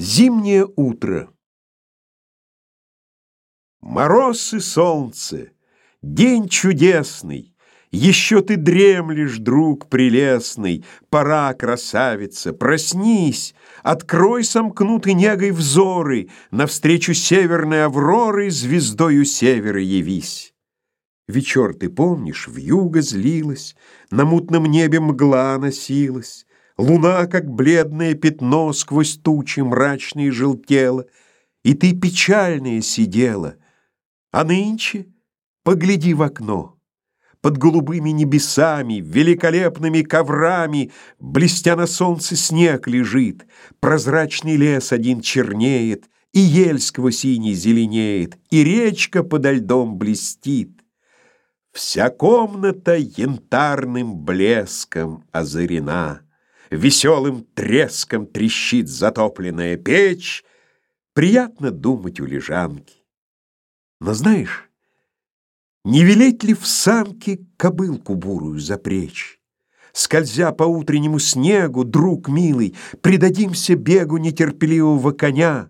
Зимнее утро. Мороз и солнце, день чудесный, Еще ты дремлешь, друг прелестный, Пора, красавица, проснись, Открой сомкнуты негой взоры, Навстречу северной авроры Звездою севера явись. Вечер, ты помнишь, вьюга злилась, На мутном небе мгла носилась, Луна, как бледное пятно, Сквозь тучи мрачные желтела, И ты печальная сидела, А нынче погляди в окно. Под голубыми небесами, великолепными коврами, Блестя на солнце снег лежит, Прозрачный лес один чернеет, И ель сквозь синий зеленеет, И речка подо льдом блестит. Вся комната янтарным блеском озарена, Веселым треском трещит затопленная печь, Приятно думать у лежанки. Но знаешь, не велеть ли в самке кобылку бурую запречь? Скользя по утреннему снегу, друг милый, Предадимся бегу нетерпеливого коня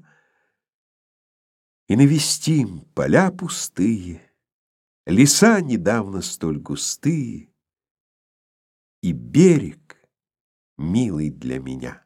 И навестим поля пустые, Леса недавно столь густые И берег, милый для меня.